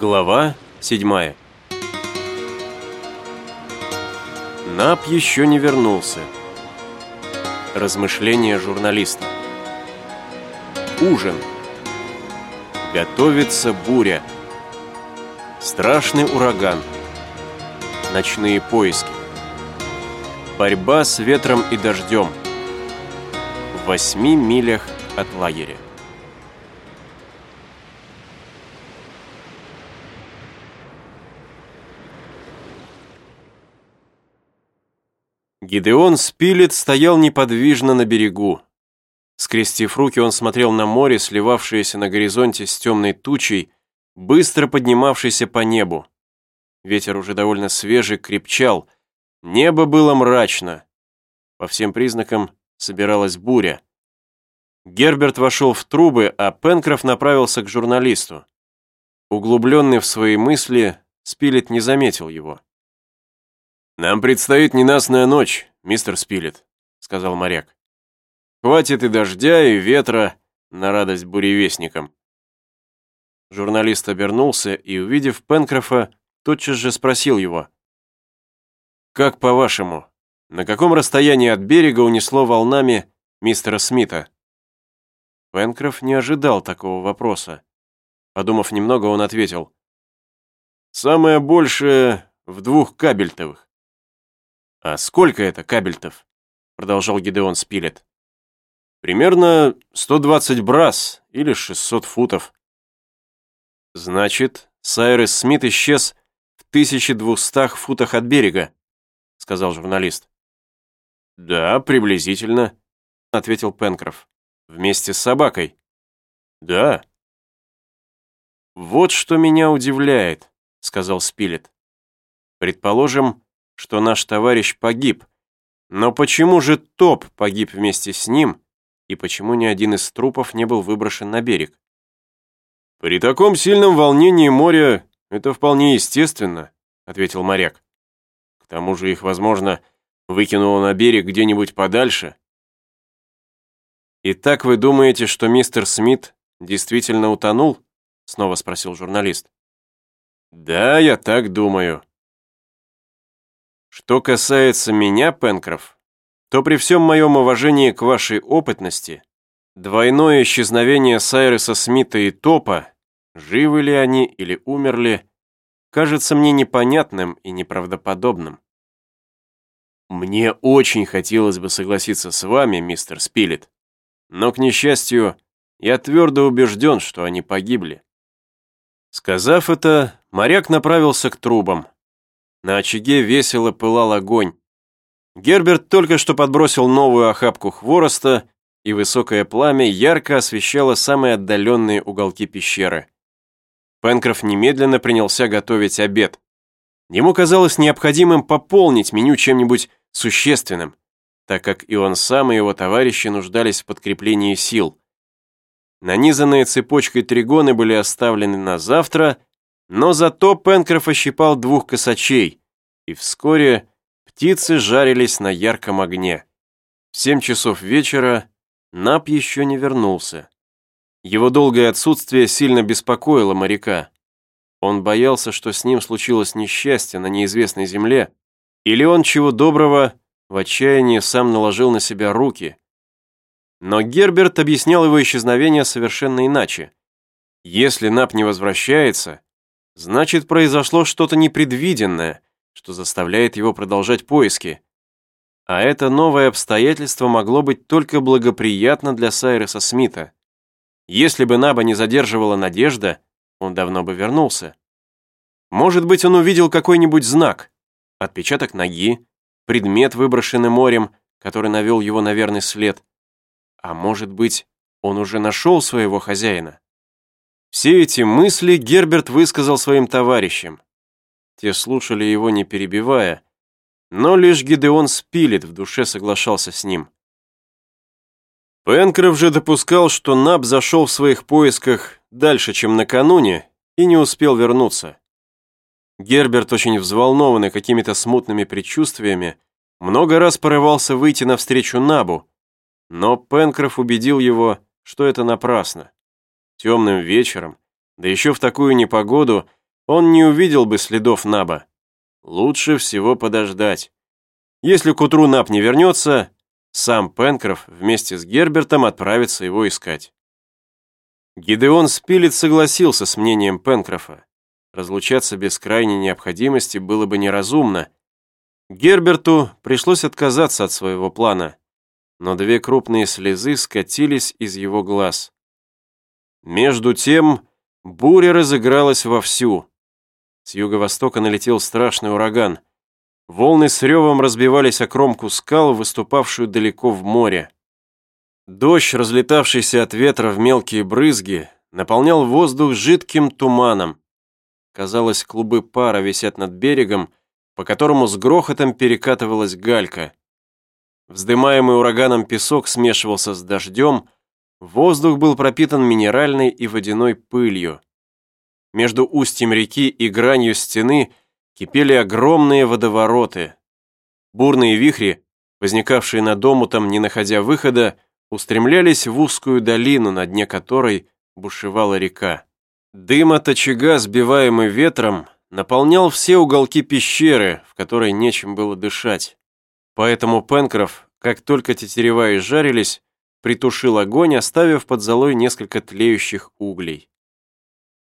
Глава 7 Нап еще не вернулся. Размышления журналиста. Ужин. Готовится буря. Страшный ураган. Ночные поиски. Борьба с ветром и дождем. В восьми милях от лагеря. Гидеон Спилет стоял неподвижно на берегу. Скрестив руки, он смотрел на море, сливавшееся на горизонте с темной тучей, быстро поднимавшейся по небу. Ветер уже довольно свежий, крепчал. Небо было мрачно. По всем признакам собиралась буря. Герберт вошел в трубы, а Пенкроф направился к журналисту. Углубленный в свои мысли, Спилет не заметил его. «Нам предстоит ненастная ночь, мистер Спилет», — сказал моряк. «Хватит и дождя, и ветра на радость буревестникам». Журналист обернулся и, увидев Пенкрофа, тотчас же спросил его. «Как по-вашему, на каком расстоянии от берега унесло волнами мистера Смита?» Пенкроф не ожидал такого вопроса. Подумав немного, он ответил. «Самое большее в двух кабельтовых. «А сколько это кабельтов?» продолжал Гидеон Спилет. «Примерно 120 брас или 600 футов». «Значит, Сайрес Смит исчез в 1200 футах от берега», сказал журналист. «Да, приблизительно», ответил Пенкроф. «Вместе с собакой». «Да». «Вот что меня удивляет», сказал Спилет. «Предположим, что наш товарищ погиб. Но почему же Топ погиб вместе с ним, и почему ни один из трупов не был выброшен на берег? «При таком сильном волнении моря это вполне естественно», ответил моряк. «К тому же их, возможно, выкинуло на берег где-нибудь подальше». «Итак вы думаете, что мистер Смит действительно утонул?» снова спросил журналист. «Да, я так думаю», что касается меня, Пенкроф, то при всем моем уважении к вашей опытности, двойное исчезновение Сайреса Смита и Топа, живы ли они или умерли, кажется мне непонятным и неправдоподобным. Мне очень хотелось бы согласиться с вами, мистер Спилет, но, к несчастью, я твердо убежден, что они погибли. Сказав это, моряк направился к трубам. На очаге весело пылал огонь. Герберт только что подбросил новую охапку хвороста, и высокое пламя ярко освещало самые отдаленные уголки пещеры. Пенкроф немедленно принялся готовить обед. Ему казалось необходимым пополнить меню чем-нибудь существенным, так как и он сам, и его товарищи нуждались в подкреплении сил. Нанизанные цепочкой тригоны были оставлены на завтра, но зато Пенкроф ощипал двух косачей, и вскоре птицы жарились на ярком огне. В семь часов вечера Нап еще не вернулся. Его долгое отсутствие сильно беспокоило моряка. Он боялся, что с ним случилось несчастье на неизвестной земле, или он, чего доброго, в отчаянии сам наложил на себя руки. Но Герберт объяснял его исчезновение совершенно иначе. Если Нап не возвращается, Значит, произошло что-то непредвиденное, что заставляет его продолжать поиски. А это новое обстоятельство могло быть только благоприятно для Сайреса Смита. Если бы Наба не задерживала надежда, он давно бы вернулся. Может быть, он увидел какой-нибудь знак, отпечаток ноги, предмет, выброшенный морем, который навел его на верный след. А может быть, он уже нашел своего хозяина. Все эти мысли Герберт высказал своим товарищам. Те слушали его, не перебивая, но лишь Гидеон Спилет в душе соглашался с ним. Пенкроф же допускал, что Наб зашел в своих поисках дальше, чем накануне, и не успел вернуться. Герберт, очень взволнованный какими-то смутными предчувствиями, много раз порывался выйти навстречу Набу, но Пенкроф убедил его, что это напрасно. Темным вечером, да еще в такую непогоду, он не увидел бы следов Наба. Лучше всего подождать. Если к утру Наб не вернется, сам Пенкроф вместе с Гербертом отправится его искать. Гидеон Спилет согласился с мнением Пенкрофа. Разлучаться без крайней необходимости было бы неразумно. Герберту пришлось отказаться от своего плана, но две крупные слезы скатились из его глаз. Между тем буря разыгралась вовсю. С юго-востока налетел страшный ураган. Волны с ревом разбивались о кромку скал, выступавшую далеко в море. Дождь, разлетавшийся от ветра в мелкие брызги, наполнял воздух жидким туманом. Казалось, клубы пара висят над берегом, по которому с грохотом перекатывалась галька. Вздымаемый ураганом песок смешивался с дождем, воздух был пропитан минеральной и водяной пылью. Между устьем реки и гранью стены кипели огромные водовороты. Бурные вихри, возникавшие над омутом, не находя выхода, устремлялись в узкую долину, на дне которой бушевала река. Дым от очага, сбиваемый ветром, наполнял все уголки пещеры, в которой нечем было дышать. Поэтому Пенкроф, как только тетерева изжарились, притушил огонь, оставив под золой несколько тлеющих углей.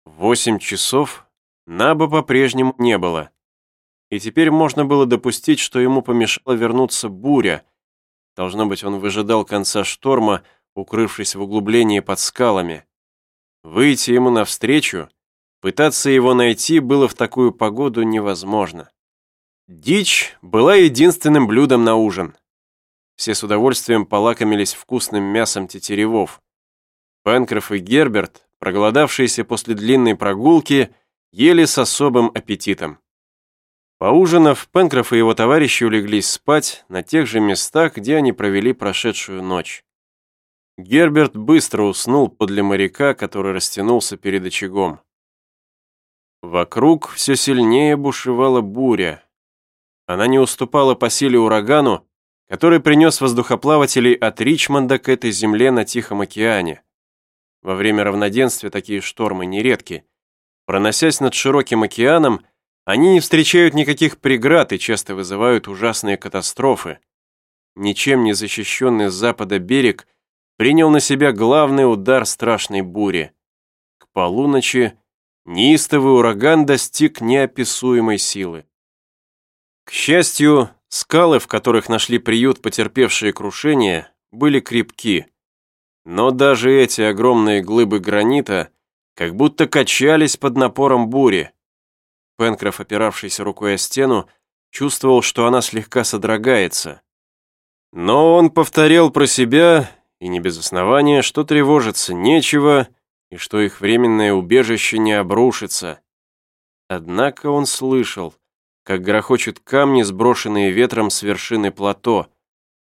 Восемь часов Наба по-прежнему не было. И теперь можно было допустить, что ему помешала вернуться буря. Должно быть, он выжидал конца шторма, укрывшись в углублении под скалами. Выйти ему навстречу, пытаться его найти было в такую погоду невозможно. Дичь была единственным блюдом на ужин. Все с удовольствием полакомились вкусным мясом тетеревов. Пенкроф и Герберт проголодавшиеся после длинной прогулки, ели с особым аппетитом. Поужинав, Пенкроф и его товарищи улеглись спать на тех же местах, где они провели прошедшую ночь. Герберт быстро уснул подле моряка, который растянулся перед очагом. Вокруг все сильнее бушевала буря. Она не уступала по силе урагану, который принес воздухоплавателей от Ричмонда к этой земле на Тихом океане. Во время равноденствия такие штормы нередки. Проносясь над широким океаном, они не встречают никаких преград и часто вызывают ужасные катастрофы. Ничем не защищенный с запада берег принял на себя главный удар страшной бури. К полуночи неистовый ураган достиг неописуемой силы. К счастью, скалы, в которых нашли приют потерпевшие крушение, были крепки. Но даже эти огромные глыбы гранита как будто качались под напором бури. Пенкроф, опиравшийся рукой о стену, чувствовал, что она слегка содрогается. Но он повторял про себя, и не без основания, что тревожиться нечего, и что их временное убежище не обрушится. Однако он слышал, как грохочут камни, сброшенные ветром с вершины плато.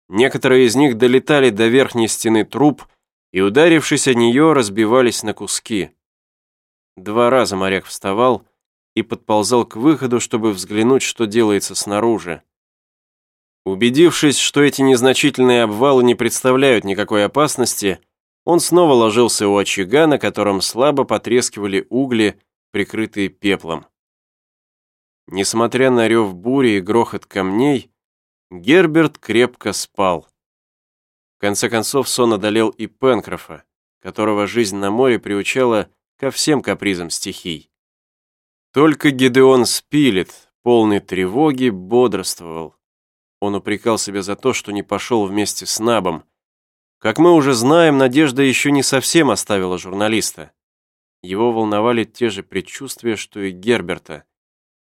Некоторые из них долетали до верхней стены труб, и, ударившись о нее, разбивались на куски. Два раза моряк вставал и подползал к выходу, чтобы взглянуть, что делается снаружи. Убедившись, что эти незначительные обвалы не представляют никакой опасности, он снова ложился у очага, на котором слабо потрескивали угли, прикрытые пеплом. Несмотря на рев бури и грохот камней, Герберт крепко спал. В конце концов, сон одолел и Пенкрофа, которого жизнь на море приучала ко всем капризам стихий. Только Гидеон Спилет, полный тревоги, бодрствовал. Он упрекал себя за то, что не пошел вместе с Набом. Как мы уже знаем, Надежда еще не совсем оставила журналиста. Его волновали те же предчувствия, что и Герберта.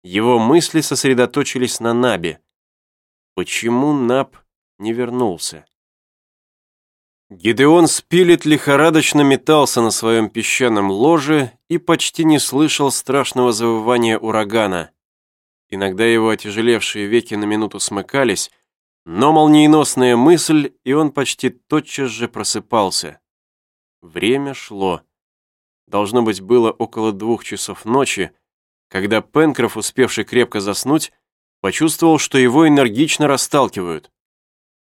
Его мысли сосредоточились на Набе. Почему Наб не вернулся? Гидеон Спилет лихорадочно метался на своем песчаном ложе и почти не слышал страшного завывания урагана. Иногда его отяжелевшие веки на минуту смыкались, но молниеносная мысль, и он почти тотчас же просыпался. Время шло. Должно быть, было около двух часов ночи, когда Пенкроф, успевший крепко заснуть, почувствовал, что его энергично расталкивают.